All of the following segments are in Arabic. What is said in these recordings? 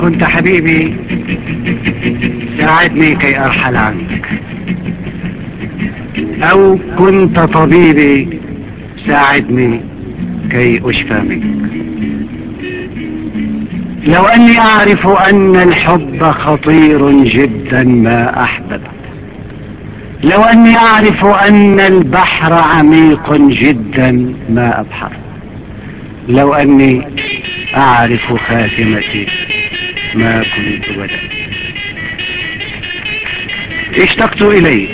كنت حبيبي ساعدني كي أرحل عنك. أو كنت طبيبي ساعدني كي أشفى منك. لو أني أعرف أن الحب خطير جدا ما أحببت. لو أني أعرف أن البحر عميق جدا ما أبحر. لو أني أعرف خاتمتي ما كنت بدأت اشتقت إليك.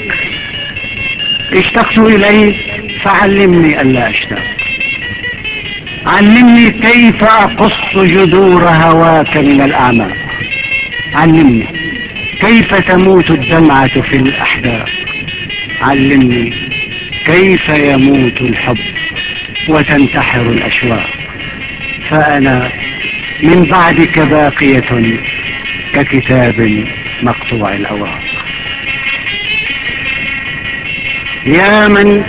اشتقت إليك فعلمني ألا أشتاق. علمني كيف أقص جذور هواك من الأعماق. علمني كيف تموت الدمعة في الأحداق. علمني كيف يموت الحب وتنتحر الأشواق. فأنا من بعدك باقية ككتاب مقطوع الأوراق. يا من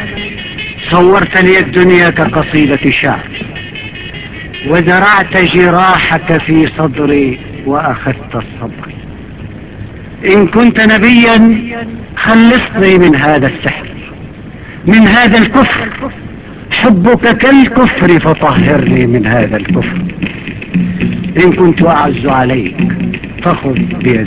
صورت لي الدنيا كقصيدة شعر وزرعت جراحك في صدري وأخذت الصبر. إن كنت نبيا خلصني من هذا السحر من هذا الكفر. حبك كالكفر فطهرني من هذا الكفر. إن كنت أعز عليك فخذ بيدي